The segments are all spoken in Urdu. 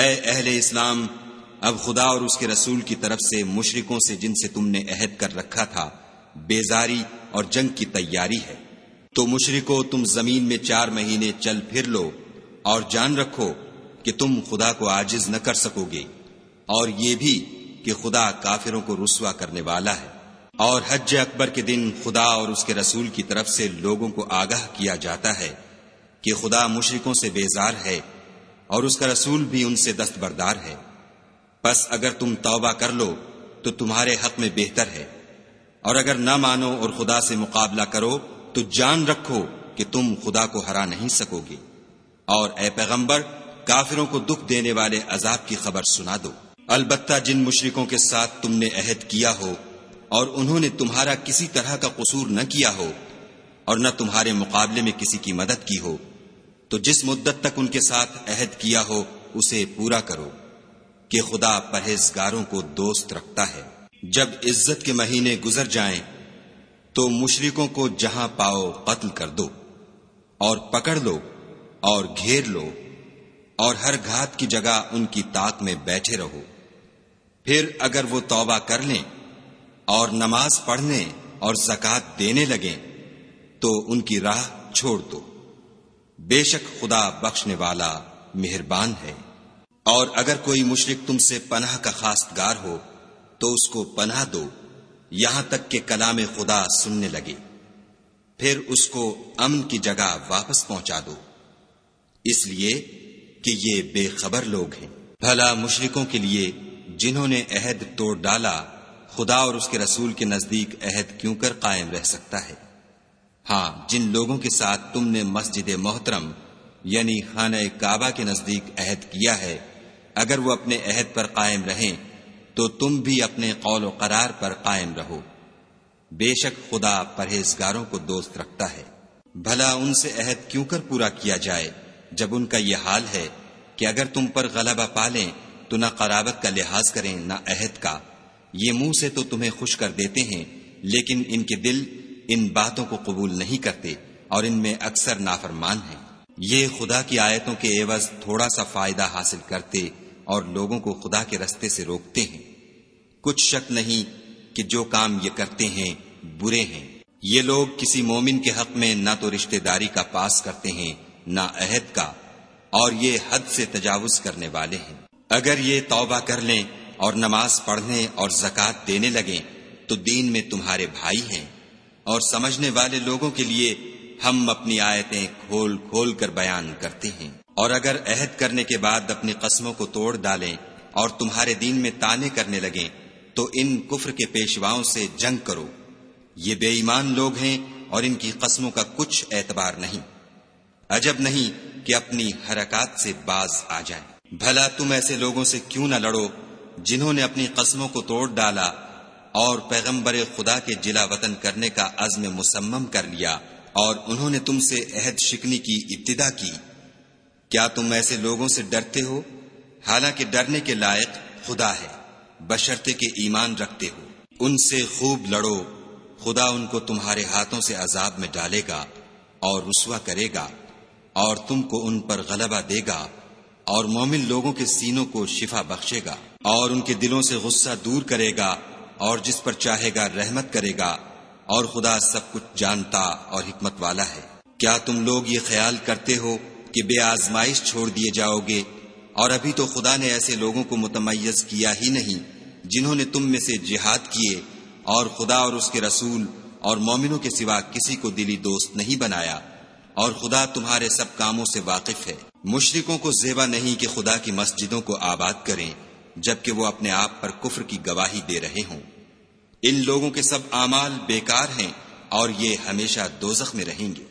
اے اہل اسلام، اب خدا اور اس کے رسول کی طرف سے مشرکوں سے جن سے تم نے عہد کر رکھا تھا، بیزاری اور جنگ کی تیاری ہے۔ تو مشرکو، تم زمین میں چار مہینے چل پھر لو اور جان رکھو کہ تم خدا کو آجز نہ کر سکو گے۔ اور یہ بھی کہ خدا کافروں کو رسوا کرنے والا ہے۔ اور حج اکبر کے دن خدا اور اس کے رسول کی طرف سے لوگوں کو آگاہ کیا جاتا ہے کہ خدا مشرکوں سے بیزار ہے اور اس کا رسول بھی ان سے دستبردار ہے۔ بس اگر تم توبہ کر لو، تو تمہارے حق میں بہتر ہے۔ اور اگر نہ مانو اور خدا سے مقابلہ کرو، تو جان رکھو کہ تم خدا کو ہرا نہیں سکو گے اور اے پیغمبر، کافروں کو دکھ دینے والے عذاب کی خبر سنا دو۔ البتہ جن مشرکوں کے ساتھ تم نے عہد کیا ہو، اور انہوں نے تمہارا کسی طرح کا قصور نہ کیا ہو، اور نہ تمہارے مقابلے میں کسی کی مدد کی ہو تو جس مدت تک ان کے ساتھ عہد کیا ہو، اسے پورا کرو کہ خدا پرہیزگاروں کو دوست رکھتا ہے۔ جب عزت کے مہینے گزر جائیں، تو مشرکوں کو جہاں پاؤ قتل کر دو اور پکڑ لو اور گھیر لو اور ہر گھات کی جگہ ان کی طاق میں بیٹھے رہو۔ پھر اگر وہ توبہ کر لیں اور نماز پڑھنے اور زکات دینے لگیں، تو ان کی راہ چھوڑ دو۔ بے شک خدا بخشنے والا مہربان ہے۔ اور اگر کوئی مشرق تم سے پناہ کا خاصگار ہو، تو اس کو پناہ دو، یہاں تک کہ کلام خدا سننے لگے۔ پھر اس کو امن کی جگہ واپس پہنچا دو۔ اس لیے کہ یہ بے خبر لوگ ہیں۔ بھلا مشرکوں کے لیے جنہوں نے عہد توڑ ڈالا، خدا اور اس کے رسول کے نزدیک عہد کیوں کر قائم رہ سکتا ہے؟ ہاں جن لوگوں کے ساتھ تم نے مسجد محترم یعنی خانہ کعبہ کے نزدیک عہد کیا ہے، اگر وہ اپنے عہد پر قائم رہیں، تو تم بھی اپنے قول و قرار پر قائم رہو۔ بے شک خدا پرہیزگاروں کو دوست رکھتا ہے۔ بھلا ان سے عہد کیوں کر پورا کیا جائے، جب ان کا یہ حال ہے کہ اگر تم پر غلبہ پالیں، تو نہ قرابت کا لحاظ کریں، نہ عہد کا۔ یہ منہ سے تو تمہیں خوش کر دیتے ہیں، لیکن ان کے دل ان باتوں کو قبول نہیں کرتے اور ان میں اکثر نافرمان ہیں۔ یہ خدا کی آیتوں کے عوض تھوڑا سا فائدہ حاصل کرتے اور لوگوں کو خدا کے رستے سے روکتے ہیں۔ کچھ شک نہیں کہ جو کام یہ کرتے ہیں برے ہیں۔ یہ لوگ کسی مومن کے حق میں نہ تو رشتہ داری کا پاس کرتے ہیں، نہ عہد کا، اور یہ حد سے تجاوز کرنے والے ہیں۔ اگر یہ توبہ کر لیں اور نماز پڑھنے اور زکات دینے لگیں تو دین میں تمہارے بھائی ہیں۔ اور سمجھنے والے لوگوں کے لیے ہم اپنی آیتیں کھول کھول کر بیان کرتے ہیں۔ اور اگر عہد کرنے کے بعد اپنی قسموں کو توڑ ڈالیں اور تمہارے دین میں تانے کرنے لگیں، تو ان کفر کے پیشواؤں سے جنگ کرو۔ یہ بے ایمان لوگ ہیں اور ان کی قسموں کا کچھ اعتبار نہیں۔ عجب نہیں کہ اپنی حرکات سے باز آ جائیں۔ بھلا تم ایسے لوگوں سے کیوں نہ لڑو جنہوں نے اپنی قسموں کو توڑ ڈالا اور پیغمبر خدا کے جلا وطن کرنے کا عزم مسمم کر لیا اور انہوں نے تم سے عہد شکنی کی ابتدا کی۔ کیا تم ایسے لوگوں سے ڈرتے ہو؟ حالانکہ ڈرنے کے لائق خدا ہے بشرتے کے ایمان رکھتے ہو۔ ان سے خوب لڑو۔ خدا ان کو تمہارے ہاتھوں سے عذاب میں ڈالے گا اور رسوا کرے گا اور تم کو ان پر غلبہ دے گا اور مومن لوگوں کے سینوں کو شفا بخشے گا اور ان کے دلوں سے غصہ دور کرے گا اور جس پر چاہے گا رحمت کرے گا، اور خدا سب کچھ جانتا اور حکمت والا ہے۔ کیا تم لوگ یہ خیال کرتے ہو کہ بے آزمائش چھوڑ دیے جاؤ گے؟ اور ابھی تو خدا نے ایسے لوگوں کو متمیز کیا ہی نہیں جنہوں نے تم میں سے جہاد کیے، اور خدا اور اس کے رسول اور مومنوں کے سوا کسی کو دلی دوست نہیں بنایا۔ اور خدا تمہارے سب کاموں سے واقف ہے۔ مشرکوں کو زیبا نہیں کہ خدا کی مسجدوں کو آباد کریں۔ جبکہ وہ اپنے آپ پر کفر کی گواہی دے رہے ہوں۔ ان لوگوں کے سب اعمال بیکار ہیں اور یہ ہمیشہ دوزخ میں رہیں گے۔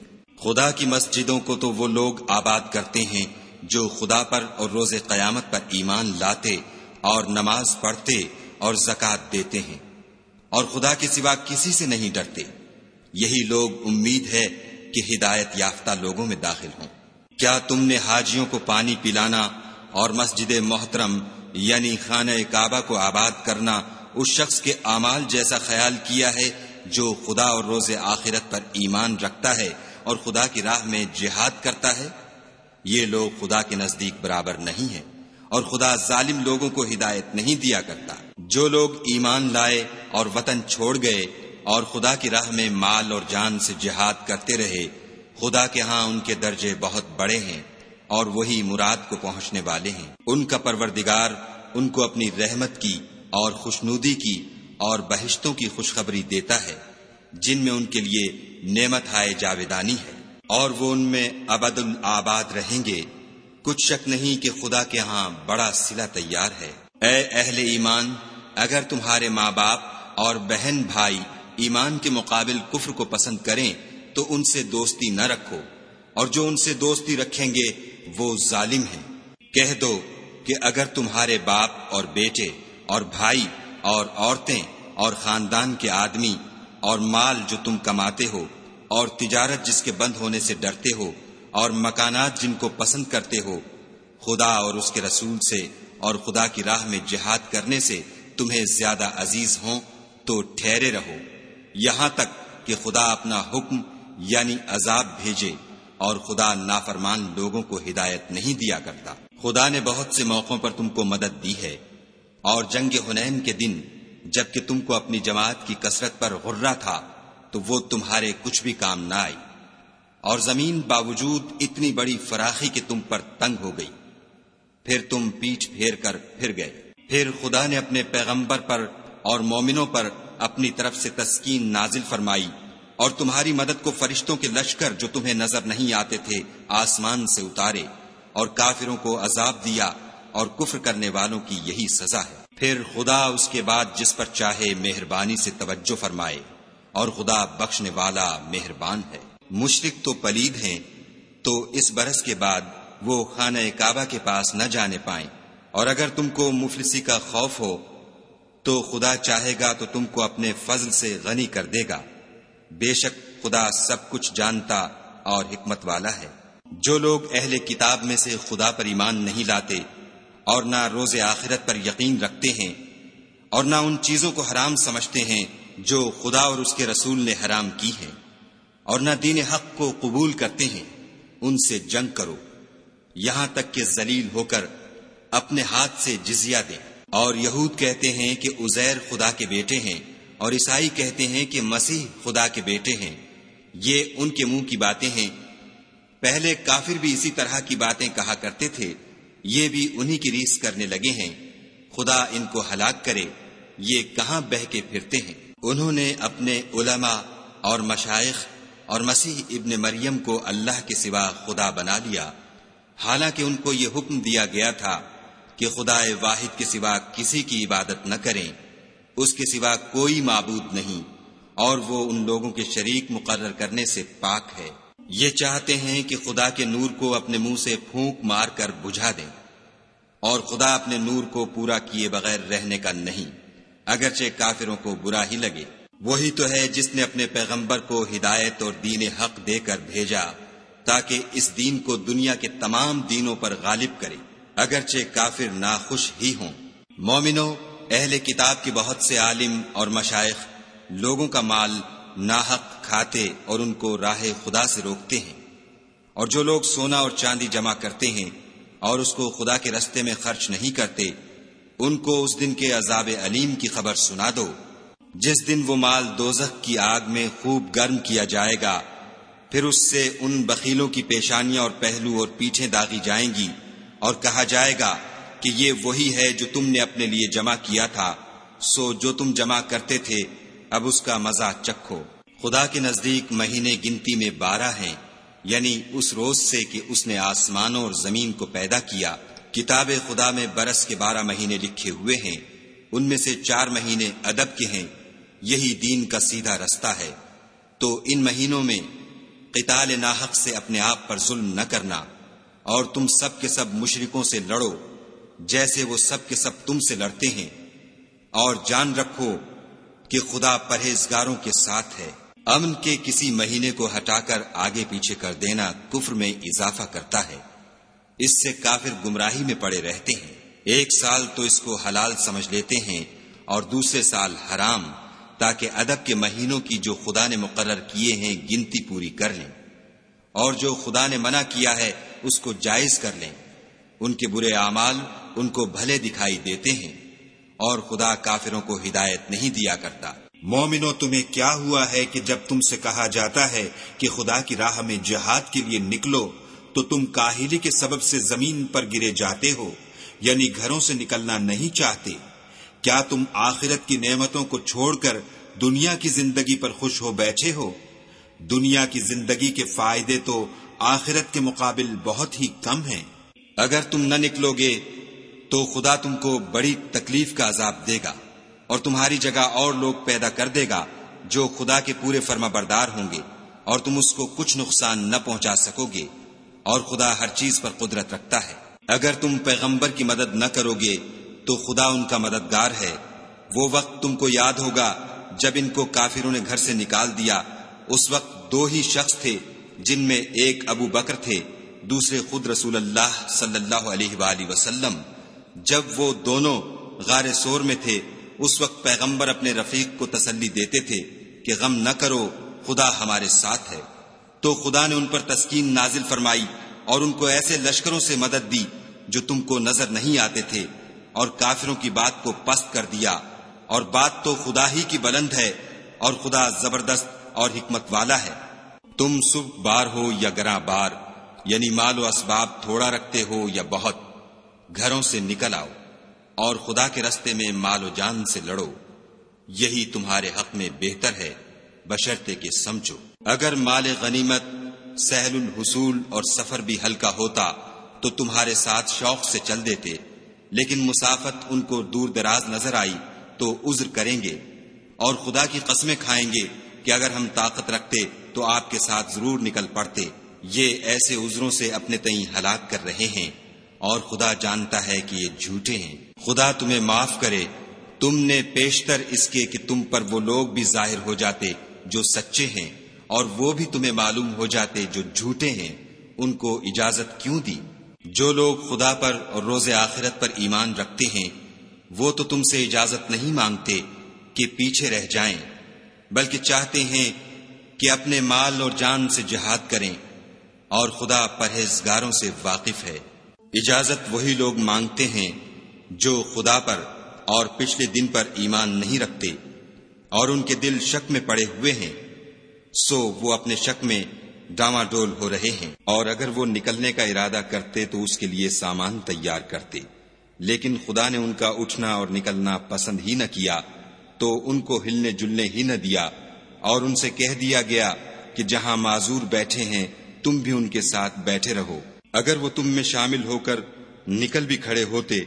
خدا کی مسجدوں کو تو وہ لوگ آباد کرتے ہیں جو خدا پر اور روز قیامت پر ایمان لاتے اور نماز پڑھتے اور زکوٰۃ دیتے ہیں۔ اور خدا کے سوا کسی سے نہیں ڈرتے۔ یہی لوگ امید ہے کہ ہدایت یافتہ لوگوں میں داخل ہوں۔ کیا تم نے حاجیوں کو پانی پلانا اور مسجد محترم یعنی خانہ کعبہ کو آباد کرنا، اس شخص کے اعمال جیسا خیال کیا ہے جو خدا اور روز آخرت پر ایمان رکھتا ہے اور خدا کی راہ میں جہاد کرتا ہے، یہ لوگ خدا کے نزدیک برابر نہیں ہیں اور خدا ظالم لوگوں کو ہدایت نہیں دیا کرتا۔ جو لوگ ایمان لائے اور وطن چھوڑ گئے اور خدا کی راہ میں مال اور جان سے جہاد کرتے رہے، خدا کے ہاں ان کے درجے بہت بڑے ہیں۔ اور وہی مراد کو پہنچنے والے ہیں۔ ان کا پروردگار ان کو اپنی رحمت کی اور خوشنودی کی اور بہشتوں کی خوشخبری دیتا ہے، جن میں ان کے لیے نعمت ہائے جاویدانی ہے۔ اور وہ ان میں ابد الآباد رہیں گے۔ کچھ شک نہیں کہ خدا کے ہاں بڑا سلا تیار ہے۔ اے اہل ایمان، اگر تمہارے ماں باپ اور بہن بھائی ایمان کے مقابل کفر کو پسند کریں، تو ان سے دوستی نہ رکھو۔ اور جو ان سے دوستی رکھیں گے وہ ظالم ہیں۔ کہہ دو کہ اگر تمہارے باپ اور بیٹے اور بھائی اور عورتیں اور خاندان کے آدمی اور مال جو تم کماتے ہو اور تجارت جس کے بند ہونے سے ڈرتے ہو اور مکانات جن کو پسند کرتے ہو، خدا اور اس کے رسول سے اور خدا کی راہ میں جہاد کرنے سے تمہیں زیادہ عزیز ہوں تو ٹھہرے رہو۔ یہاں تک کہ خدا اپنا حکم یعنی عذاب بھیجے۔ اور خدا نافرمان لوگوں کو ہدایت نہیں دیا کرتا۔ خدا نے بہت سے موقعوں پر تم کو مدد دی ہے۔ اور جنگ ہنین کے دن جبکہ تم کو اپنی جماعت کی کثرت پر غرہ تھا، تو وہ تمہارے کچھ بھی کام نہ آئی۔ اور زمین باوجود اتنی بڑی فراخی کہ تم پر تنگ ہو گئی۔ پھر تم پیچھ پھیر کر پھر گئے۔ پھر خدا نے اپنے پیغمبر پر اور مومنوں پر اپنی طرف سے تسکین نازل فرمائی۔ اور تمہاری مدد کو فرشتوں کے لشکر جو تمہیں نظر نہیں آتے تھے، آسمان سے اتارے اور کافروں کو عذاب دیا اور کفر کرنے والوں کی یہی سزا ہے۔ پھر خدا اس کے بعد جس پر چاہے مہربانی سے توجہ فرمائے اور خدا بخشنے والا مہربان ہے۔ مشرق تو پلید ہیں، تو اس برس کے بعد وہ خانہ کعبہ کے پاس نہ جانے پائیں۔ اور اگر تم کو مفلسی کا خوف ہو، تو خدا چاہے گا تو تم کو اپنے فضل سے غنی کر دے گا۔ بے شک خدا سب کچھ جانتا اور حکمت والا ہے۔ جو لوگ اہل کتاب میں سے خدا پر ایمان نہیں لاتے اور نہ روز آخرت پر یقین رکھتے ہیں اور نہ ان چیزوں کو حرام سمجھتے ہیں جو خدا اور اس کے رسول نے حرام کی ہیں اور نہ دین حق کو قبول کرتے ہیں، ان سے جنگ کرو۔ یہاں تک کہ ذلیل ہو کر اپنے ہاتھ سے جزیہ دیں۔ اور یہود کہتے ہیں کہ ازیر خدا کے بیٹے ہیں۔ اور عیسائی کہتے ہیں کہ مسیح خدا کے بیٹے ہیں۔ یہ ان کے منہ کی باتیں ہیں۔ پہلے کافر بھی اسی طرح کی باتیں کہا کرتے تھے۔ یہ بھی انہی کی ریس کرنے لگے ہیں۔ خدا ان کو ہلاک کرے۔ یہ کہاں بہ کے پھرتے ہیں۔ انہوں نے اپنے علماء اور مشائق اور مسیح ابن مریم کو اللہ کے سوا خدا بنا لیا۔ حالانکہ ان کو یہ حکم دیا گیا تھا کہ خدا واحد کے سوا کسی کی عبادت نہ کریں۔ اس کے سوا کوئی معبود نہیں، اور وہ ان لوگوں کے شریک مقرر کرنے سے پاک ہے۔ یہ چاہتے ہیں کہ خدا کے نور کو اپنے منہ سے پھونک مار کر بجھا دیں، اور خدا اپنے نور کو پورا کیے بغیر رہنے کا نہیں، اگرچہ کافروں کو برا ہی لگے۔ وہی تو ہے جس نے اپنے پیغمبر کو ہدایت اور دین حق دے کر بھیجا، تاکہ اس دین کو دنیا کے تمام دینوں پر غالب کرے، اگرچہ کافر ناخوش ہی ہوں۔ مومنو اہل کتاب کے بہت سے عالم اور مشائق لوگوں کا مال ناحق کھاتے اور ان کو راہ خدا سے روکتے ہیں۔ اور جو لوگ سونا اور چاندی جمع کرتے ہیں اور اس کو خدا کے رستے میں خرچ نہیں کرتے، ان کو اس دن کے عذاب علیم کی خبر سنا دو۔ جس دن وہ مال دوزخ کی آگ میں خوب گرم کیا جائے گا، پھر اس سے ان بخیلوں کی پیشانیاں اور پہلو اور پیٹھیں داغی جائیں گی اور کہا جائے گا کہ یہ وہی ہے جو تم نے اپنے لیے جمع کیا تھا۔ سو جو تم جمع کرتے تھے، اب اس کا مزہ چکھو۔ خدا کے نزدیک مہینے گنتی میں بارہ ہیں یعنی اس روز سے کہ اس نے آسمانوں اور زمین کو پیدا کیا۔ کتاب خدا میں برس کے بارہ مہینے لکھے ہوئے ہیں۔ ان میں سے چار مہینے ادب کے ہیں۔ یہی دین کا سیدھا رستہ ہے۔ تو ان مہینوں میں قتال ناحق سے اپنے آپ پر ظلم نہ کرنا۔ اور تم سب کے سب مشرکوں سے لڑو۔ جیسے وہ سب کے سب تم سے لڑتے ہیں۔ اور جان رکھو کہ خدا پرہیزگاروں کے ساتھ ہے۔ امن کے کسی مہینے کو ہٹا کر آگے پیچھے کر دینا کفر میں اضافہ کرتا ہے۔ اس سے کافر گمراہی میں پڑے رہتے ہیں۔ ایک سال تو اس کو حلال سمجھ لیتے ہیں اور دوسرے سال حرام، تاکہ ادب کے مہینوں کی جو خدا نے مقرر کیے ہیں گنتی پوری کر لیں۔ اور جو خدا نے منع کیا ہے اس کو جائز کر لیں۔ ان کے برے اعمال ان کو بھلے دکھائی دیتے ہیں اور خدا کافروں کو ہدایت نہیں دیا کرتا۔ مومنو، تمہیں کیا ہوا ہے کہ جب تم سے کہا جاتا ہے کہ خدا کی راہ میں جہاد کے لیے نکلو، تو تم کاہلی کے سبب سے زمین پر گرے جاتے ہو یعنی گھروں سے نکلنا نہیں چاہتے۔ کیا تم آخرت کی نعمتوں کو چھوڑ کر دنیا کی زندگی پر خوش ہو بیٹھے ہو؟ دنیا کی زندگی کے فائدے تو آخرت کے مقابل بہت ہی کم ہیں۔ اگر تم نہ نکلو گے تو خدا تم کو بڑی تکلیف کا عذاب دے گا اور تمہاری جگہ اور لوگ پیدا کر دے گا جو خدا کے پورے فرما بردار ہوں گے اور تم اس کو کچھ نقصان نہ پہنچا سکو گے اور خدا ہر چیز پر قدرت رکھتا ہے۔ اگر تم پیغمبر کی مدد نہ کرو گے تو خدا ان کا مددگار ہے۔ وہ وقت تم کو یاد ہوگا جب ان کو کافروں نے گھر سے نکال دیا۔ اس وقت دو ہی شخص تھے جن میں ایک ابو بکر تھے، دوسرے خود رسول اللہ صلی اللہ علیہ وآلہ وسلم۔ جب وہ دونوں غار سور میں تھے، اس وقت پیغمبر اپنے رفیق کو تسلی دیتے تھے کہ غم نہ کرو، خدا ہمارے ساتھ ہے۔ تو خدا نے ان پر تسکین نازل فرمائی اور ان کو ایسے لشکروں سے مدد دی جو تم کو نظر نہیں آتے تھے اور کافروں کی بات کو پست کر دیا۔ اور بات تو خدا ہی کی بلند ہے اور خدا زبردست اور حکمت والا ہے۔ تم صبح بار ہو یا گراں بار یعنی مال و اسباب تھوڑا رکھتے ہو یا بہت۔ گھروں سے نکل آؤ اور خدا کے رستے میں مال و جان سے لڑو۔ یہی تمہارے حق میں بہتر ہے بشرتے کے سمجھو۔ اگر مال غنیمت، سہل الحصول اور سفر بھی ہلکا ہوتا، تو تمہارے ساتھ شوق سے چل دیتے۔ لیکن مسافت ان کو دور دراز نظر آئی تو عذر کریں گے۔ اور خدا کی قسمیں کھائیں گے کہ اگر ہم طاقت رکھتے تو آپ کے ساتھ ضرور نکل پڑتے۔ یہ ایسے عذروں سے اپنے تئیں ہلاک کر رہے ہیں۔ اور خدا جانتا ہے کہ یہ جھوٹے ہیں۔ خدا تمہیں معاف کرے۔ تم نے پیشتر اس کے کہ تم پر وہ لوگ بھی ظاہر ہو جاتے جو سچے ہیں اور وہ بھی تمہیں معلوم ہو جاتے جو جھوٹے ہیں۔ ان کو اجازت کیوں دی؟ جو لوگ خدا پر اور روز آخرت پر ایمان رکھتے ہیں، وہ تو تم سے اجازت نہیں مانگتے کہ پیچھے رہ جائیں، بلکہ چاہتے ہیں کہ اپنے مال اور جان سے جہاد کریں۔ اور خدا پرہیزگاروں سے واقف ہے۔ اجازت وہی لوگ مانگتے ہیں جو خدا پر اور پچھلے دن پر ایمان نہیں رکھتے اور ان کے دل شک میں پڑے ہوئے ہیں، سو وہ اپنے شک میں ڈاما ڈول ہو رہے ہیں۔ اور اگر وہ نکلنے کا ارادہ کرتے تو اس کے لیے سامان تیار کرتے۔ لیکن خدا نے ان کا اٹھنا اور نکلنا پسند ہی نہ کیا، تو ان کو ہلنے جلنے ہی نہ دیا۔ اور ان سے کہہ دیا گیا کہ جہاں معذور بیٹھے ہیں، تم بھی ان کے ساتھ بیٹھے رہو۔ اگر وہ تم میں شامل ہو کر نکل بھی کھڑے ہوتے،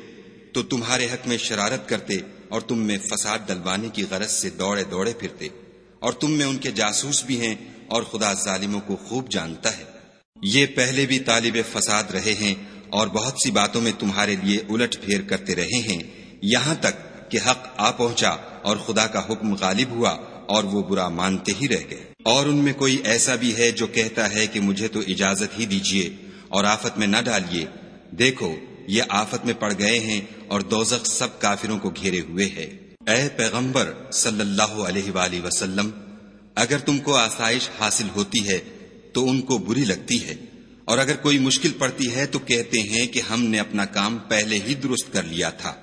تو تمہارے حق میں شرارت کرتے اور تم میں فساد ڈلوانے کی غرض سے دوڑے دوڑے پھرتے۔ اور تم میں ان کے جاسوس بھی ہیں اور خدا ظالموں کو خوب جانتا ہے۔ یہ پہلے بھی طالب فساد رہے ہیں اور بہت سی باتوں میں تمہارے لیے الٹ پھیر کرتے رہے ہیں۔ یہاں تک کہ حق آ پہنچا اور خدا کا حکم غالب ہوا اور وہ برا مانتے ہی رہ گئے۔ اور ان میں کوئی ایسا بھی ہے جو کہتا ہے کہ مجھے تو اجازت ہی دیجیے اور آفت میں نہ ڈالیے۔ دیکھو، یہ آفت میں پڑ گئے ہیں اور دوزخ سب کافروں کو گھیرے ہوئے ہے۔ اے پیغمبر صلی اللہ علیہ وآلہ وسلم، اگر تم کو آسائش حاصل ہوتی ہے، تو ان کو بری لگتی ہے۔ اور اگر کوئی مشکل پڑتی ہے، تو کہتے ہیں کہ ہم نے اپنا کام پہلے ہی درست کر لیا تھا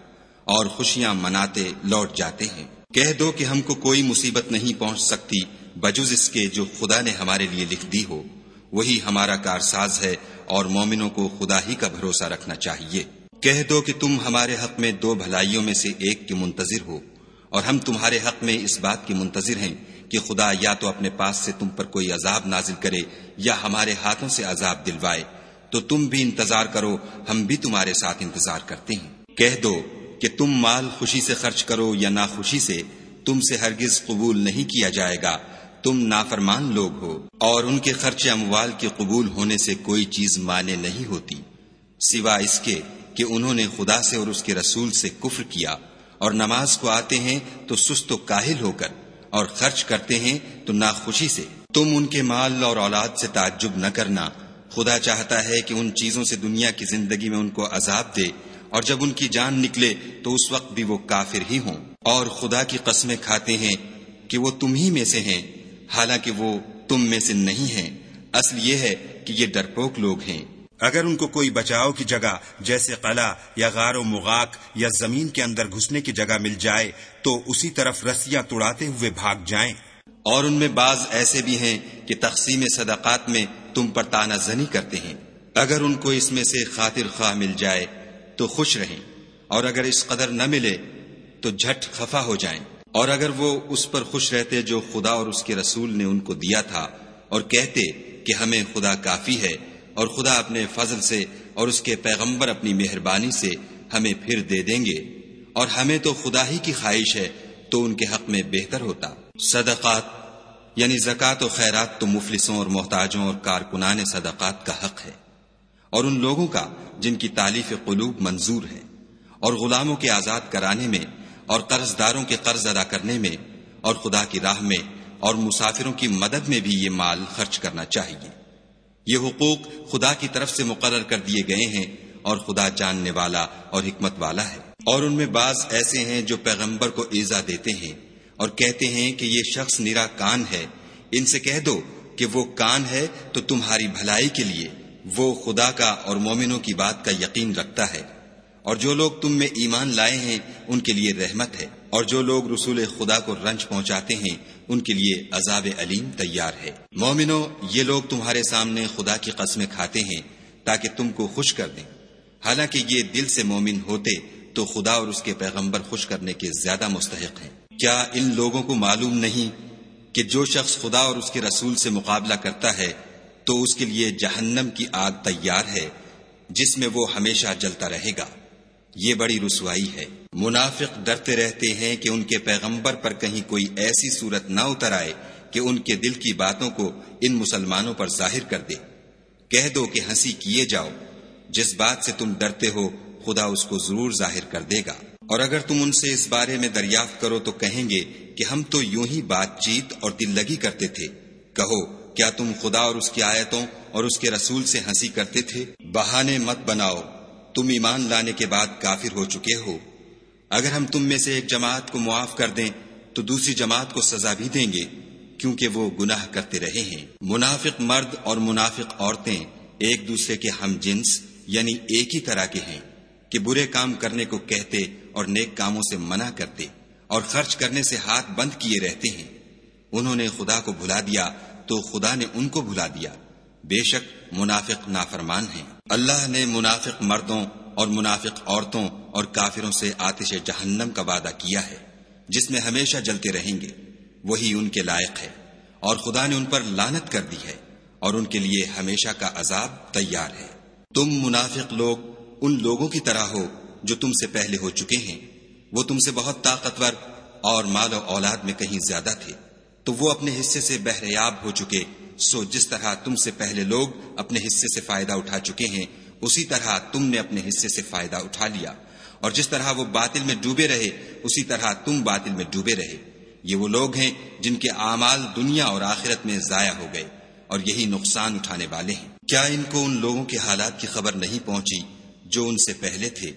اور خوشیاں مناتے لوٹ جاتے ہیں۔ کہہ دو کہ ہم کو کوئی مصیبت نہیں پہنچ سکتی، بجز اس کے جو خدا نے ہمارے لیے لکھ دی ہو۔ وہی ہمارا کارساز ہے اور مومنوں کو خدا ہی کا بھروسہ رکھنا چاہیے۔ کہہ دو کہ تم ہمارے حق میں دو بھلائیوں میں سے ایک کے منتظر ہو، اور ہم تمہارے حق میں اس بات کی منتظر ہیں کہ خدا یا تو اپنے پاس سے تم پر کوئی عذاب نازل کرے یا ہمارے ہاتھوں سے عذاب دلوائے۔ تو تم بھی انتظار کرو، ہم بھی تمہارے ساتھ انتظار کرتے ہیں۔ کہہ دو کہ تم مال خوشی سے خرچ کرو یا ناخوشی سے، تم سے ہرگز قبول نہیں کیا جائے گا۔ تم نافرمان لوگ ہو اور ان کے خرچ اموال کے قبول ہونے سے کوئی چیز مانے نہیں ہوتی، سوا اس کے کہ انہوں نے خدا سے اور اس کے رسول سے کفر کیا اور نماز کو آتے ہیں تو سست و کاہل ہو کر اور خرچ کرتے ہیں تو ناخوشی سے۔ تم ان کے مال اور اولاد سے تعجب نہ کرنا۔ خدا چاہتا ہے کہ ان چیزوں سے دنیا کی زندگی میں ان کو عذاب دے اور جب ان کی جان نکلے تو اس وقت بھی وہ کافر ہی ہوں۔ اور خدا کی قسمیں کھاتے ہیں کہ وہ تم ہی میں سے ہیں۔ حالانکہ وہ تم میں سے نہیں ہیں۔ اصل یہ ہے کہ یہ ڈرپوک لوگ ہیں۔ اگر ان کو کوئی بچاؤ کی جگہ جیسے قلعہ یا غار و مغاک یا زمین کے اندر گھسنے کی جگہ مل جائے تو اسی طرف رسیاں توڑاتے ہوئے بھاگ جائیں۔ اور ان میں بعض ایسے بھی ہیں کہ تقسیم صدقات میں تم پر تانا زنی کرتے ہیں۔ اگر ان کو اس میں سے خاطر خواہ مل جائے تو خوش رہیں۔ اور اگر اس قدر نہ ملے تو جھٹ خفا ہو جائیں۔ اور اگر وہ اس پر خوش رہتے جو خدا اور اس کے رسول نے ان کو دیا تھا اور کہتے کہ ہمیں خدا کافی ہے اور خدا اپنے فضل سے اور اس کے پیغمبر اپنی مہربانی سے ہمیں پھر دے دیں گے اور ہمیں تو خدا ہی کی خواہش ہے تو ان کے حق میں بہتر ہوتا۔ صدقات یعنی زکوٰۃ و خیرات تو مفلسوں اور محتاجوں اور کارکنان صدقات کا حق ہے اور ان لوگوں کا جن کی تعلیف قلوب منظور ہے اور غلاموں کے آزاد کرانے میں اور قرض داروں کے قرض ادا کرنے میں اور خدا کی راہ میں اور مسافروں کی مدد میں بھی یہ مال خرچ کرنا چاہیے۔ یہ حقوق خدا کی طرف سے مقرر کر دیے گئے ہیں اور خدا جاننے والا اور حکمت والا ہے۔ اور ان میں بعض ایسے ہیں جو پیغمبر کو ایزا دیتے ہیں اور کہتے ہیں کہ یہ شخص نیرا کان ہے۔ ان سے کہہ دو کہ وہ کان ہے تو تمہاری بھلائی کے لیے وہ خدا کا اور مومنوں کی بات کا یقین رکھتا ہے۔ اور جو لوگ تم میں ایمان لائے ہیں، ان کے لیے رحمت ہے۔ اور جو لوگ رسول خدا کو رنج پہنچاتے ہیں، ان کے لیے عذاب علیم تیار ہے۔ مومنو یہ لوگ تمہارے سامنے خدا کی قسمیں کھاتے ہیں تاکہ تم کو خوش کر دیں۔ حالانکہ یہ دل سے مومن ہوتے تو خدا اور اس کے پیغمبر خوش کرنے کے زیادہ مستحق ہیں۔ کیا ان لوگوں کو معلوم نہیں کہ جو شخص خدا اور اس کے رسول سے مقابلہ کرتا ہے، تو اس کے لیے جہنم کی آگ تیار ہے، جس میں وہ ہمیشہ جلتا رہے گا۔ یہ بڑی رسوائی ہے۔ منافق ڈرتے رہتے ہیں کہ ان کے پیغمبر پر کہیں کوئی ایسی صورت نہ اتر آئے کہ ان کے دل کی باتوں کو ان مسلمانوں پر ظاہر کر دے۔ کہہ دو کہ ہنسی کیے جاؤ۔ جس بات سے تم ڈرتے ہو، خدا اس کو ضرور ظاہر کر دے گا۔ اور اگر تم ان سے اس بارے میں دریافت کرو تو کہیں گے کہ ہم تو یوں ہی بات چیت اور دل لگی کرتے تھے۔ کہو، کیا تم خدا اور اس کی آیتوں اور اس کے رسول سے ہنسی کرتے تھے؟ بہانے مت بناؤ۔ تم ایمان لانے کے بعد کافر ہو چکے ہو۔ اگر ہم تم میں سے ایک جماعت کو معاف کر دیں، تو دوسری جماعت کو سزا بھی دیں گے، کیونکہ وہ گناہ کرتے رہے ہیں۔ منافق مرد اور منافق عورتیں ایک دوسرے کے ہم جنس یعنی ایک ہی طرح کے ہیں، کہ برے کام کرنے کو کہتے اور نیک کاموں سے منع کرتے اور خرچ کرنے سے ہاتھ بند کیے رہتے ہیں۔ انہوں نے خدا کو بھلا دیا تو خدا نے ان کو بھلا دیا۔ بے شک منافق نافرمان ہیں۔ اللہ نے منافق مردوں اور منافق عورتوں اور کافروں سے آتش جہنم کا وعدہ کیا ہے، جس میں ہمیشہ جلتے رہیں گے۔ وہی ان کے لائق ہے۔ اور خدا نے ان پر لانت کر دی ہے اور ان کے لیے ہمیشہ کا عذاب تیار ہے۔ تم منافق لوگ ان لوگوں کی طرح ہو جو تم سے پہلے ہو چکے ہیں۔ وہ تم سے بہت طاقتور اور مال و اولاد میں کہیں زیادہ تھے۔ تو وہ اپنے حصے سے بہریاب ہو چکے سو جس طرح تم سے پہلے لوگ اپنے حصے سے فائدہ اٹھا چکے ہیں، اسی طرح تم نے اپنے حصے سے فائدہ اٹھا لیا۔ اور جس طرح وہ باطل میں ڈوبے رہے، اسی طرح تم باطل میں ڈوبے رہے۔ یہ وہ لوگ ہیں جن کے اعمال دنیا اور آخرت میں ضائع ہو گئے اور یہی نقصان اٹھانے والے ہیں۔ کیا ان کو ان لوگوں کے حالات کی خبر نہیں پہنچی جو ان سے پہلے تھے؟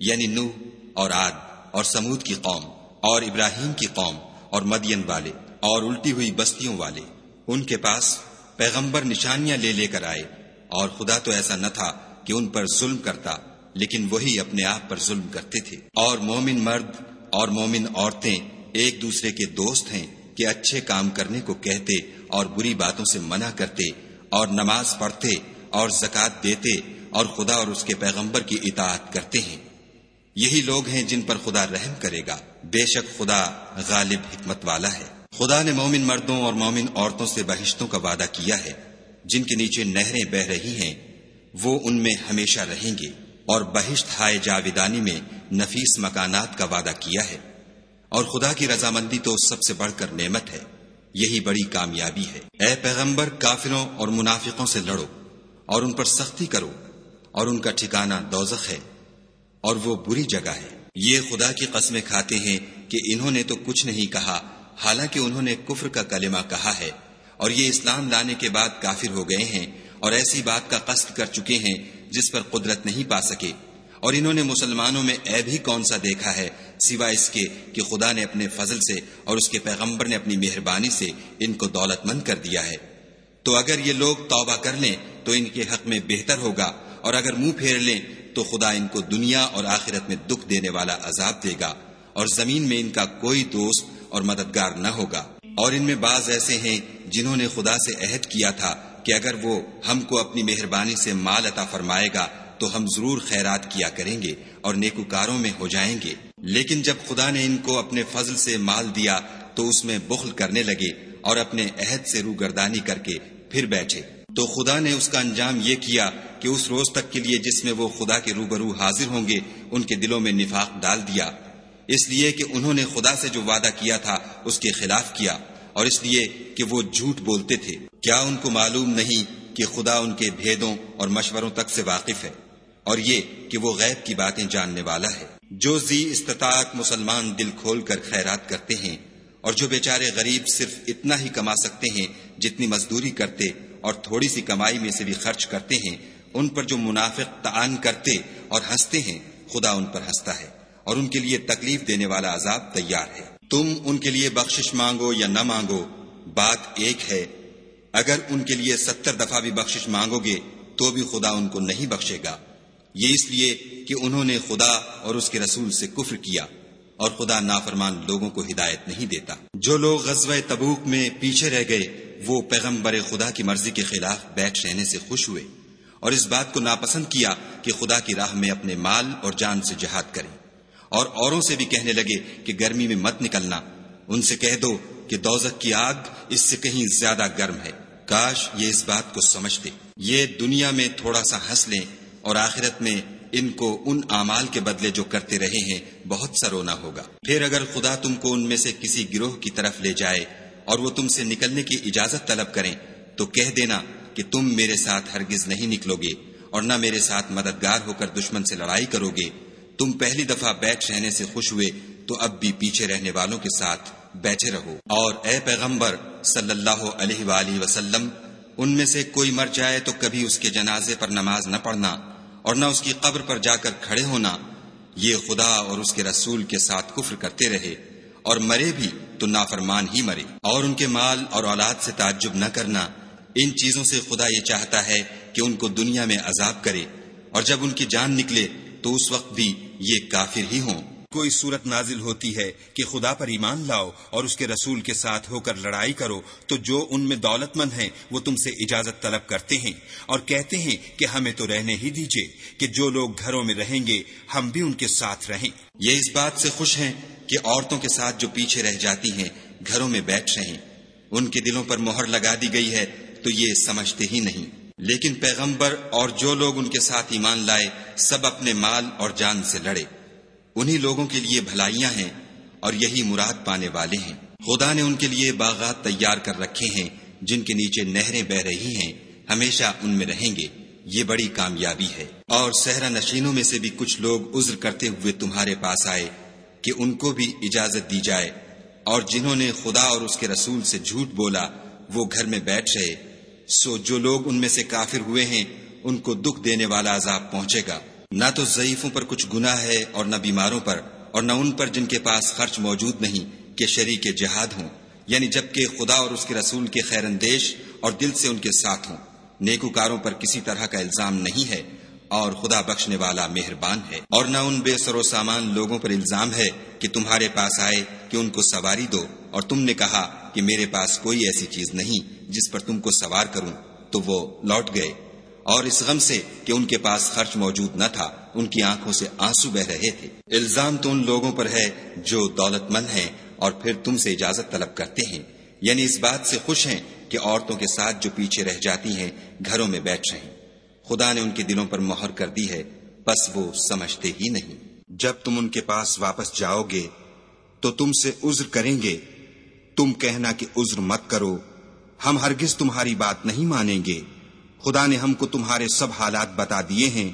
یعنی نو اور آد اور سمود کی قوم اور ابراہیم کی قوم اور مدین والے اور الٹی ہوئی بستیوں والے۔ ان کے پاس پیغمبر نشانیاں لے لے کر آئے اور خدا تو ایسا نہ تھا کہ ان پر ظلم کرتا، لیکن وہی اپنے آپ پر ظلم کرتے تھے۔ اور مومن مرد اور مومن عورتیں ایک دوسرے کے دوست ہیں کہ اچھے کام کرنے کو کہتے اور بری باتوں سے منع کرتے اور نماز پڑھتے اور زکات دیتے اور خدا اور اس کے پیغمبر کی اطاعت کرتے ہیں۔ یہی لوگ ہیں جن پر خدا رحم کرے گا۔ بے شک خدا غالب حکمت والا ہے۔ خدا نے مومن مردوں اور مومن عورتوں سے بہشتوں کا وعدہ کیا ہے۔ جن کے نیچے نہریں بہ رہی ہیں، وہ ان میں ہمیشہ رہیں گے اور بہشت ہائے جاویدانی میں نفیس مکانات کا وعدہ کیا ہے۔ اور خدا کی رضامندی تو سب سے بڑھ کر نعمت ہے۔ یہی بڑی کامیابی ہے۔ اے پیغمبر، کافروں اور منافقوں سے لڑو اور ان پر سختی کرو اور ان کا ٹھکانہ دوزخ ہے اور وہ بری جگہ ہے۔ یہ خدا کی قسمیں کھاتے ہیں کہ انہوں نے تو کچھ نہیں کہا حالانکہ انہوں نے کفر کا کلمہ کہا ہے اور یہ اسلام لانے کے بعد کافر ہو گئے ہیں اور ایسی بات کا قصد کر چکے ہیں جس پر قدرت نہیں پا سکے۔ اور انہوں نے مسلمانوں میں عیب ہی کون سا دیکھا ہے سوا اس کے کہ خدا نے اپنے فضل سے اور اس کے پیغمبر نے اپنی مہربانی سے ان کو دولت مند کر دیا ہے۔ تو اگر یہ لوگ توبہ کر لیں تو ان کے حق میں بہتر ہوگا اور اگر منہ پھیر لیں تو خدا ان کو دنیا اور آخرت میں دکھ دینے والا عذاب دے گا اور زمین میں ان کا کوئی دوست اور مددگار نہ ہوگا۔ اور ان میں بعض ایسے ہیں جنہوں نے خدا سے عہد کیا تھا کہ اگر وہ ہم کو اپنی مہربانی سے مال عطا فرمائے گا، تو ہم ضرور خیرات کیا کریں گے اور نیکوکاروں میں ہو جائیں گے۔ لیکن جب خدا نے ان کو اپنے فضل سے مال دیا، تو اس میں بخل کرنے لگے اور اپنے عہد سے روگردانی کر کے پھر بیٹھے۔ تو خدا نے اس کا انجام یہ کیا کہ اس روز تک کے لیے جس میں وہ خدا کے روبرو حاضر ہوں گے، ان کے دلوں میں نفاق ڈال دیا۔ اس لیے کہ انہوں نے خدا سے جو وعدہ کیا تھا، اس کے خلاف کیا، اور اس لیے کہ وہ جھوٹ بولتے تھے۔ کیا ان کو معلوم نہیں کہ خدا ان کے بھیدوں اور مشوروں تک سے واقف ہے؟ اور یہ کہ وہ غیب کی باتیں جاننے والا ہے۔ جو زی استطاعت مسلمان دل کھول کر خیرات کرتے ہیں، اور جو بیچارے غریب صرف اتنا ہی کما سکتے ہیں جتنی مزدوری کرتے اور تھوڑی سی کمائی میں سے بھی خرچ کرتے ہیں، ان پر جو منافق تعان کرتے اور ہنستے ہیں، خدا ان پر ہنستا ہے۔ اور ان کے لیے تکلیف دینے والا عذاب تیار ہے۔ تم ان کے لیے بخشش مانگو یا نہ مانگو، بات ایک ہے۔ اگر ان کے لیے ستر دفعہ بھی بخشش مانگو گے، تو بھی خدا ان کو نہیں بخشے گا۔ یہ اس لیے کہ انہوں نے خدا اور اس کے رسول سے کفر کیا اور خدا نافرمان لوگوں کو ہدایت نہیں دیتا۔ جو لوگ غزوہ تبوک میں پیچھے رہ گئے، وہ پیغمبر خدا کی مرضی کے خلاف بیٹھ رہنے سے خوش ہوئے اور اس بات کو ناپسند کیا کہ خدا کی راہ میں اپنے مال اور جان سے جہاد کریں۔ اور اوروں سے بھی کہنے لگے کہ گرمی میں مت نکلنا۔ ان سے کہہ دو کہ دوزک کی آگ اس سے کہیں زیادہ گرم ہے۔ کاش یہ اس بات کو سمجھتے۔ یہ دنیا میں تھوڑا سا ہنس لیں اور آخرت میں ان کو ان اعمال کے بدلے جو کرتے رہے ہیں، بہت سا رونا ہوگا۔ پھر اگر خدا تم کو ان میں سے کسی گروہ کی طرف لے جائے اور وہ تم سے نکلنے کی اجازت طلب کریں، تو کہہ دینا کہ تم میرے ساتھ ہرگز نہیں نکلو گے اور نہ میرے ساتھ مددگار ہو کر دشمن سے لڑائی کرو گے۔ تم پہلی دفعہ بیٹھ رہنے سے خوش ہوئے تو اب بھی پیچھے رہنے والوں کے ساتھ بیٹھے رہو۔ اور اے پیغمبر صلی اللہ علیہ وآلہ وسلم، ان میں سے کوئی مر جائے تو کبھی اس کے جنازے پر نماز نہ پڑھنا اور نہ اس کی قبر پر جا کر کھڑے ہونا۔ یہ خدا اور اس کے رسول کے ساتھ کفر کرتے رہے اور مرے بھی تو نافرمان ہی مرے۔ اور ان کے مال اور اولاد سے تعجب نہ کرنا۔ ان چیزوں سے خدا یہ چاہتا ہے کہ ان کو دنیا میں عذاب کرے اور جب ان کی جان نکلے تو اس وقت بھی یہ کافر ہی ہوں۔ کوئی صورت نازل ہوتی ہے کہ خدا پر ایمان لاؤ اور اس کے رسول کے ساتھ ہو کر لڑائی کرو تو جو ان میں دولت مند ہیں وہ تم سے اجازت طلب کرتے ہیں اور کہتے ہیں کہ ہمیں تو رہنے ہی دیجیے کہ جو لوگ گھروں میں رہیں گے ہم بھی ان کے ساتھ رہیں۔ یہ اس بات سے خوش ہیں کہ عورتوں کے ساتھ جو پیچھے رہ جاتی ہیں گھروں میں بیٹھ رہیں ان کے دلوں پر مہر لگا دی گئی ہے تو یہ سمجھتے ہی نہیں۔ لیکن پیغمبر اور جو لوگ ان کے ساتھ ایمان لائے، سب اپنے مال اور جان سے لڑے۔ انہی لوگوں کے لیے بھلائیاں ہیں اور یہی مراد پانے والے ہیں۔ خدا نے ان کے لیے باغات تیار کر رکھے ہیں، جن کے نیچے نہریں بہ رہی ہیں۔ ہمیشہ ان میں رہیں گے۔ یہ بڑی کامیابی ہے۔ اور صحرا نشینوں میں سے بھی کچھ لوگ عذر کرتے ہوئے تمہارے پاس آئے کہ ان کو بھی اجازت دی جائے۔ اور جنہوں نے خدا اور اس کے رسول سے جھوٹ بولا، وہ گھر میں بیٹھ رہے۔ سو جو لوگ ان میں سے کافر ہوئے ہیں، ان کو دکھ دینے والا عذاب پہنچے گا۔ نہ تو ضعیفوں پر کچھ گنا ہے اور نہ بیماروں پر، اور نہ ان پر جن کے پاس خرچ موجود نہیں کہ شریک جہاد ہوں۔ یعنی جبکہ خدا اور اس کے رسول کے خیر اندیش اور دل سے ان کے ساتھ ہوں۔ نیکوکاروں پر کسی طرح کا الزام نہیں ہے۔ اور خدا بخشنے والا مہربان ہے۔ اور نہ ان بے سر و سامان لوگوں پر الزام ہے کہ تمہارے پاس آئے کہ ان کو سواری دو۔ اور تم نے کہا کہ میرے پاس کوئی ایسی چیز نہیں جس پر تم کو سوار کروں۔ تو وہ لوٹ گئے۔ اور اس غم سے کہ ان کے پاس خرچ موجود نہ تھا، ان کی آنکھوں سے آنسو بہ رہے تھے۔ الزام تو ان لوگوں پر ہے جو دولت مند ہیں اور پھر تم سے اجازت طلب کرتے ہیں۔ یعنی اس بات سے خوش ہیں کہ عورتوں کے ساتھ جو پیچھے رہ جاتی ہیں، گھروں میں بیٹھ رہے خدا نے ان کے دلوں پر مہر کر دی ہے، بس وہ سمجھتے ہی نہیں۔ جب تم ان کے پاس واپس جاؤ گے، تو تم سے عذر کریں گے۔ تم کہنا کہ عذر مت کرو، ہم ہرگز تمہاری بات نہیں مانیں گے۔ خدا نے ہم کو تمہارے سب حالات بتا دیے ہیں،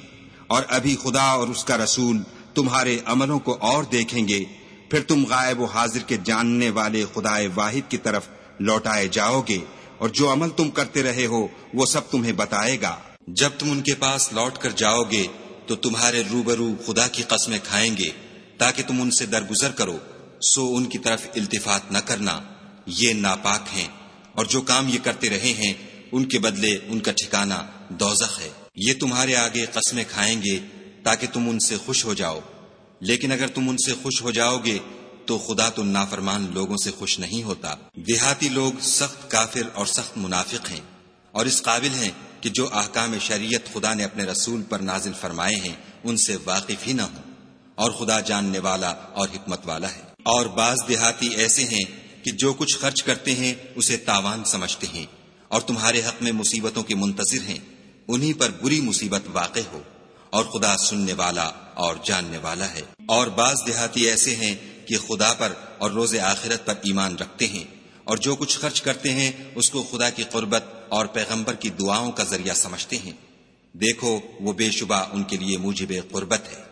اور ابھی خدا اور اس کا رسول تمہارے عملوں کو اور دیکھیں گے۔ پھر تم غائب و حاضر کے جاننے والے خدا واحد کی طرف لوٹائے جاؤ گے، اور جو عمل تم کرتے رہے ہو، وہ سب تمہیں بتائے گا۔ جب تم ان کے پاس لوٹ کر جاؤ گے تو تمہارے روبرو خدا کی قسمیں کھائیں گے تاکہ تم ان سے درگزر کرو، سو ان کی طرف التفات نہ کرنا۔ یہ ناپاک ہیں اور جو کام یہ کرتے رہے ہیں، ان کے بدلے ان کا ٹھکانہ دوزخ ہے۔ یہ تمہارے آگے قسمیں کھائیں گے تاکہ تم ان سے خوش ہو جاؤ۔ لیکن اگر تم ان سے خوش ہو جاؤ گے تو خدا تو نافرمان لوگوں سے خوش نہیں ہوتا۔ دیہاتی لوگ سخت کافر اور سخت منافق ہیں اور اس قابل ہیں کہ جو احکام شریعت خدا نے اپنے رسول پر نازل فرمائے ہیں، ان سے واقف ہی نہ ہوں۔ اور خدا جاننے والا اور حکمت والا ہے۔ اور بعض دیہاتی ایسے ہیں کہ جو کچھ خرچ کرتے ہیں، اسے تاوان سمجھتے ہیں۔ اور تمہارے حق میں مصیبتوں کے منتظر ہیں۔ انہی پر بری مصیبت واقع ہو۔ اور خدا سننے والا اور جاننے والا ہے۔ اور بعض دیہاتی ایسے ہیں کہ خدا پر اور روز آخرت پر ایمان رکھتے ہیں۔ اور جو کچھ خرچ کرتے ہیں، اس کو خدا کی قربت اور پیغمبر کی دعاؤں کا ذریعہ سمجھتے ہیں۔ دیکھو، وہ بے شبہ ان کے لیے موجب قربت ہے۔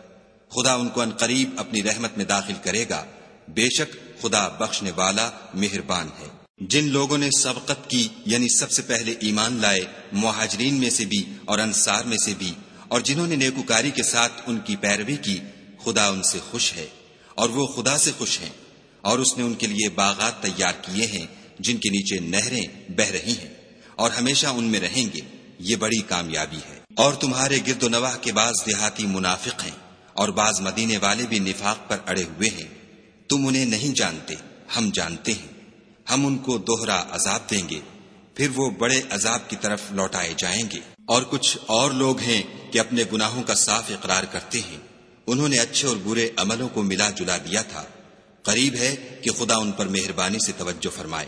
خدا ان کو ان قریب اپنی رحمت میں داخل کرے گا۔ بے شک خدا بخشنے والا مہربان ہے۔ جن لوگوں نے سبقت کی یعنی سب سے پہلے ایمان لائے، مہاجرین میں سے بھی اور انصار میں سے بھی، اور جنہوں نے نیکوکاری کے ساتھ ان کی پیروی کی، خدا ان سے خوش ہے۔ اور وہ خدا سے خوش ہیں۔ اور اس نے ان کے لیے باغات تیار کیے ہیں، جن کے نیچے نہریں بہ رہی ہیں۔ اور ہمیشہ ان میں رہیں گے۔ یہ بڑی کامیابی ہے۔ اور تمہارے گرد و نواح کے بعض دیہاتی منافق ہیں اور بعض مدینے والے بھی نفاق پر اڑے ہوئے ہیں۔ تم انہیں نہیں جانتے، ہم جانتے ہیں۔ ہم ان کو دوہرا عذاب دیں گے، پھر وہ بڑے عذاب کی طرف لوٹائے جائیں گے۔ اور کچھ اور لوگ ہیں کہ اپنے گناہوں کا صاف اقرار کرتے ہیں۔ انہوں نے اچھے اور برے عملوں کو ملا جلا دیا تھا۔ قریب ہے کہ خدا ان پر مہربانی سے توجہ فرمائے۔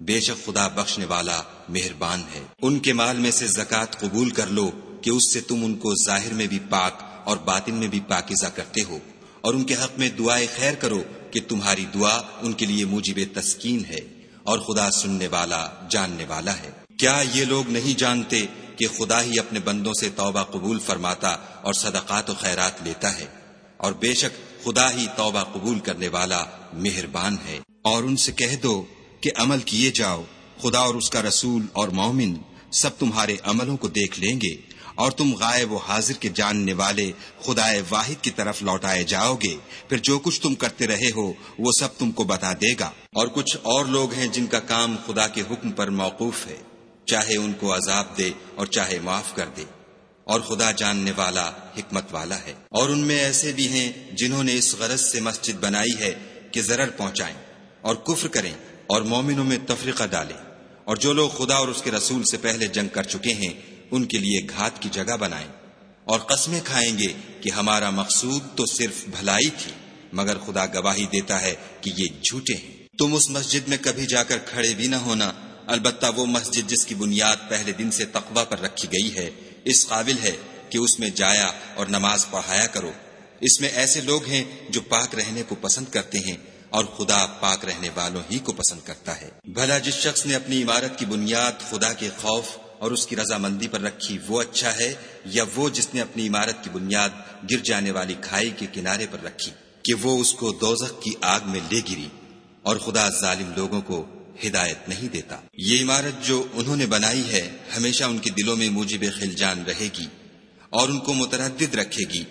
بے شک خدا بخشنے والا مہربان ہے۔ ان کے مال میں سے زکوٰۃ قبول کر لو کہ اس سے تم ان کو ظاہر میں بھی پاک اور باطن میں بھی پاکیزہ کرتے ہو۔ اور ان کے حق میں دعائیں خیر کرو کہ تمہاری دعا ان کے لیے موجب تسکین ہے اور خدا سننے والا جاننے والا ہے۔ کیا یہ لوگ نہیں جانتے کہ خدا ہی اپنے بندوں سے توبہ قبول فرماتا اور صدقات و خیرات لیتا ہے؟ اور بے شک خدا ہی توبہ قبول کرنے والا مہربان ہے۔ اور ان سے کہہ دو کہ عمل کیے جاؤ۔ خدا اور اس کا رسول اور مومن سب تمہارے عملوں کو دیکھ لیں گے اور تم غائب و حاضر کے جاننے والے خدا واحد کی طرف لوٹائے جاؤ گے۔ پھر جو کچھ تم کرتے رہے ہو، وہ سب تم کو بتا دے گا۔ اور کچھ اور لوگ ہیں جن کا کام خدا کے حکم پر موقوف ہے۔ چاہے ان کو عذاب دے اور چاہے معاف کر دے۔ اور خدا جاننے والا حکمت والا ہے۔ اور ان میں ایسے بھی ہیں جنہوں نے اس غرض سے مسجد بنائی ہے کہ ضرر پہنچائیں اور کفر کریں۔ اور مومنوں میں تفریقہ ڈالیں اور جو لوگ خدا اور اس کے رسول سے پہلے جنگ کر چکے ہیں، ان کے لیے گھات کی جگہ بنائیں۔ اور قسمیں کھائیں گے کہ ہمارا مقصود تو صرف بھلائی تھی، مگر خدا گواہی دیتا ہے کہ یہ جھوٹے ہیں۔ تم اس مسجد میں کبھی جا کر کھڑے بھی نہ ہونا۔ البتہ وہ مسجد جس کی بنیاد پہلے دن سے تقوی پر رکھی گئی ہے، اس قابل ہے کہ اس میں جایا اور نماز پڑھایا کرو۔ اس میں ایسے لوگ ہیں جو پاک رہنے کو پسند کرتے ہیں۔ اور خدا پاک رہنے والوں ہی کو پسند کرتا ہے۔ بھلا جس شخص نے اپنی عمارت کی بنیاد خدا کے خوف اور اس کی رضامندی پر رکھی، وہ اچھا ہے یا وہ جس نے اپنی عمارت کی بنیاد گر جانے والی کھائی کے کنارے پر رکھی کہ وہ اس کو دوزخ کی آگ میں لے گری اور خدا ظالم لوگوں کو ہدایت نہیں دیتا۔ یہ عمارت جو انہوں نے بنائی ہے ہمیشہ ان کے دلوں میں موجب خلجان رہے گی اور ان کو متردد رکھے گی،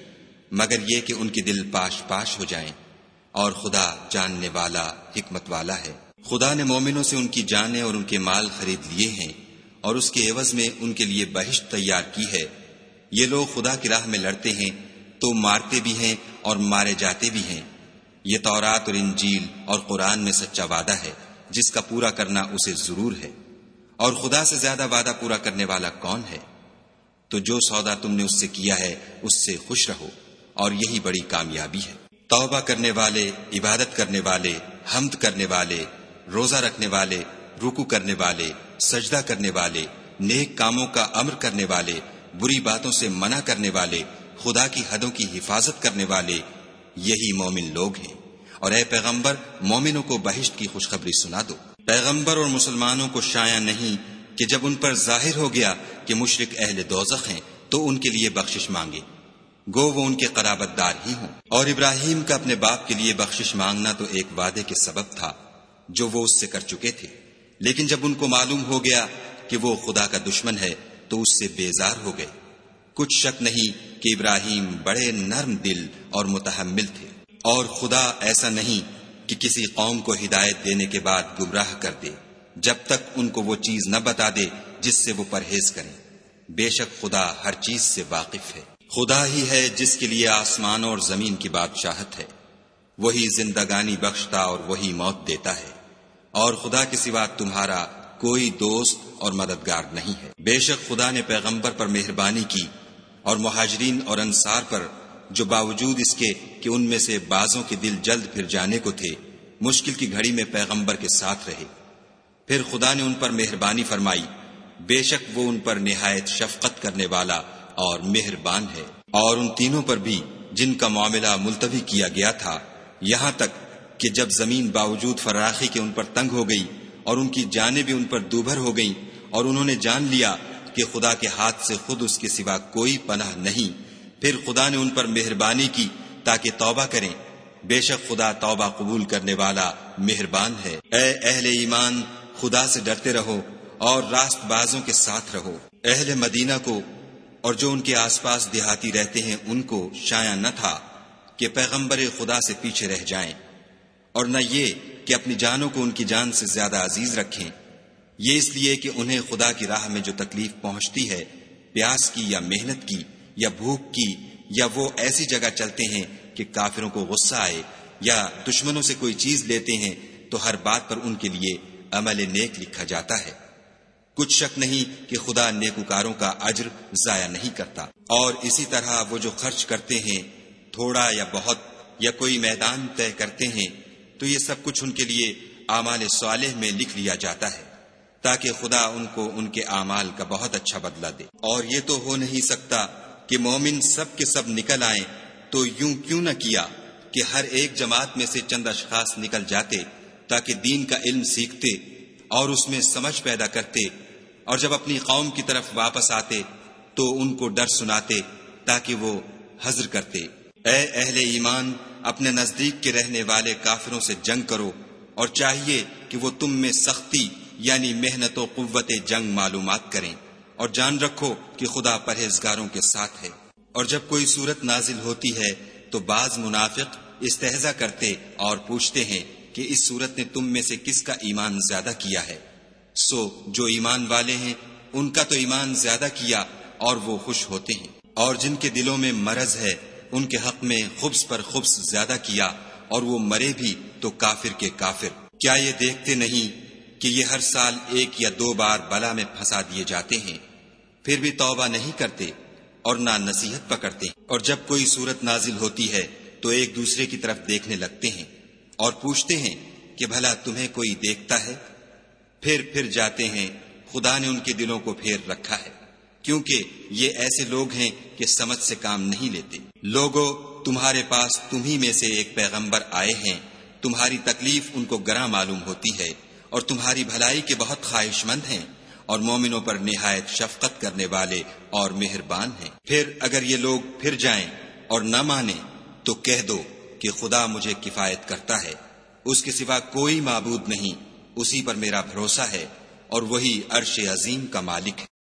مگر یہ کہ ان کے دل پاش پاش ہو جائیں۔ اور خدا جاننے والا، حکمت والا ہے۔ خدا نے مومنوں سے ان کی جانیں اور ان کے مال خرید لیے ہیں اور اس کے عوض میں ان کے لیے بہشت تیار کی ہے۔ یہ لوگ خدا کی راہ میں لڑتے ہیں، تو مارتے بھی ہیں اور مارے جاتے بھی ہیں۔ یہ تورات اور انجیل اور قرآن میں سچا وعدہ ہے، جس کا پورا کرنا اسے ضرور ہے۔ اور خدا سے زیادہ وعدہ پورا کرنے والا کون ہے؟ تو جو سودا تم نے اس سے کیا ہے، اس سے خوش رہو اور یہی بڑی کامیابی ہے۔ توبہ کرنے والے، عبادت کرنے والے، حمد کرنے والے، روزہ رکھنے والے رکو کرنے والے، سجدہ کرنے والے، نیک کاموں کا امر کرنے والے، بری باتوں سے منع کرنے والے، خدا کی حدوں کی حفاظت کرنے والے، یہی مومن لوگ ہیں۔ اور اے پیغمبر، مومنوں کو بہشت کی خوشخبری سنا دو۔ پیغمبر اور مسلمانوں کو شایا نہیں کہ جب ان پر ظاہر ہو گیا کہ مشرق اہل دوزخ ہیں، تو ان کے لیے بخشش مانگے۔ گو وہ ان کے قرابت دار ہی ہوں۔ اور ابراہیم کا اپنے باپ کے لیے بخشش مانگنا تو ایک وعدے کے سبب تھا، جو وہ اس سے کر چکے تھے۔ لیکن جب ان کو معلوم ہو گیا کہ وہ خدا کا دشمن ہے، تو اس سے بیزار ہو گئے۔ کچھ شک نہیں کہ ابراہیم بڑے نرم دل اور متحمل تھے۔ اور خدا ایسا نہیں کہ کسی قوم کو ہدایت دینے کے بعد گمراہ کر دے، جب تک ان کو وہ چیز نہ بتا دے جس سے وہ پرہیز کریں۔ بے شک خدا ہر چیز سے واقف ہے۔ خدا ہی ہے جس کے لیے آسمان اور زمین کی بادشاہت ہے۔ وہی زندگانی بخشتا اور وہی موت دیتا ہے۔ اور خدا کے سوا تمہارا کوئی دوست اور مددگار نہیں ہے۔ بے شک خدا نے پیغمبر پر مہربانی کی اور مہاجرین اور انصار پر جو باوجود اس کے کہ ان میں سے بازوں کے دل جلد پھر جانے کو تھے، مشکل کی گھڑی میں پیغمبر کے ساتھ رہے۔ پھر خدا نے ان پر مہربانی فرمائی۔ بے شک وہ ان پر نہایت شفقت کرنے والا اور مہربان ہے۔ اور ان تینوں پر بھی جن کا معاملہ ملتوی کیا گیا تھا، یہاں تک کہ جب زمین باوجود فراخی کے ان پر تنگ ہو گئی اور ان کی جانیں بھی ان پر دوبھر ہو گئیں اور انہوں نے جان لیا کہ خدا کے ہاتھ سے خود اس کے سوا کوئی پناہ نہیں، پھر خدا نے ان پر مہربانی کی تاکہ توبہ کریں۔ بے شک خدا توبہ قبول کرنے والا مہربان ہے۔ اے اہل ایمان، خدا سے ڈرتے رہو اور راست بازوں کے ساتھ رہو۔ اہل مدینہ کو اور جو ان کے آس پاس دیہاتی رہتے ہیں ان کو شایا نہ تھا کہ پیغمبر خدا سے پیچھے رہ جائیں۔ اور نہ یہ کہ اپنی جانوں کو ان کی جان سے زیادہ عزیز رکھیں۔ یہ اس لیے کہ انہیں خدا کی راہ میں جو تکلیف پہنچتی ہے، پیاس کی یا محنت کی یا بھوک کی یا وہ ایسی جگہ چلتے ہیں کہ کافروں کو غصہ آئے یا دشمنوں سے کوئی چیز لیتے ہیں، تو ہر بات پر ان کے لیے عمل نیک لکھا جاتا ہے۔ کچھ شک نہیں کہ خدا نیکوکاروں کا اجر ضائع نہیں کرتا۔ اور اسی طرح وہ جو خرچ کرتے ہیں، تھوڑا یا بہت، یا کوئی میدان طے کرتے ہیں، تو یہ سب کچھ ان کے لیے اعمال صالح میں لکھ لیا جاتا ہے، تاکہ خدا ان کو ان کے اعمال کا بہت اچھا بدلہ دے۔ اور یہ تو ہو نہیں سکتا کہ مومن سب کے سب نکل آئیں، تو یوں کیوں نہ کیا کہ ہر ایک جماعت میں سے چند اشخاص نکل جاتے، تاکہ دین کا علم سیکھتے اور اس میں سمجھ پیدا کرتے اور جب اپنی قوم کی طرف واپس آتے تو ان کو ڈر سناتے تاکہ وہ حضر کرتے۔ اے اہل ایمان، اپنے نزدیک کے رہنے والے کافروں سے جنگ کرو اور چاہیے کہ وہ تم میں سختی یعنی محنت و قوت جنگ معلومات کریں اور جان رکھو کہ خدا پرہیزگاروں کے ساتھ ہے۔ اور جب کوئی صورت نازل ہوتی ہے تو بعض منافق استحضا کرتے اور پوچھتے ہیں کہ اس صورت نے تم میں سے کس کا ایمان زیادہ کیا ہے؟ سو جو ایمان والے ہیں، ان کا تو ایمان زیادہ کیا اور وہ خوش ہوتے ہیں۔ اور جن کے دلوں میں مرض ہے، ان کے حق میں خبز پر خبز زیادہ کیا اور وہ مرے بھی تو کافر کے کافر۔ کیا یہ دیکھتے نہیں کہ یہ ہر سال ایک یا دو بار بلا میں پھنسا دیے جاتے ہیں؟ پھر بھی توبہ نہیں کرتے اور نہ نصیحت پکڑتے۔ اور جب کوئی صورت نازل ہوتی ہے، تو ایک دوسرے کی طرف دیکھنے لگتے ہیں اور پوچھتے ہیں کہ بھلا تمہیں کوئی دیکھتا ہے؟ پھر پھر جاتے ہیں۔ خدا نے ان کے دلوں کو پھیر رکھا ہے۔ کیونکہ یہ ایسے لوگ ہیں کہ سمجھ سے کام نہیں لیتے۔ لوگوں تمہارے پاس تمہیں میں سے ایک پیغمبر آئے ہیں۔ تمہاری تکلیف ان کو گراں معلوم ہوتی ہے اور تمہاری بھلائی کے بہت خواہش مند ہیں اور مومنوں پر نہایت شفقت کرنے والے اور مہربان ہیں۔ پھر اگر یہ لوگ پھر جائیں اور نہ مانیں، تو کہہ دو کہ خدا مجھے کفایت کرتا ہے۔ اس کے سوا کوئی معبود نہیں۔ اسی پر میرا بھروسہ ہے اور وہی عرش عظیم کا مالک ہے۔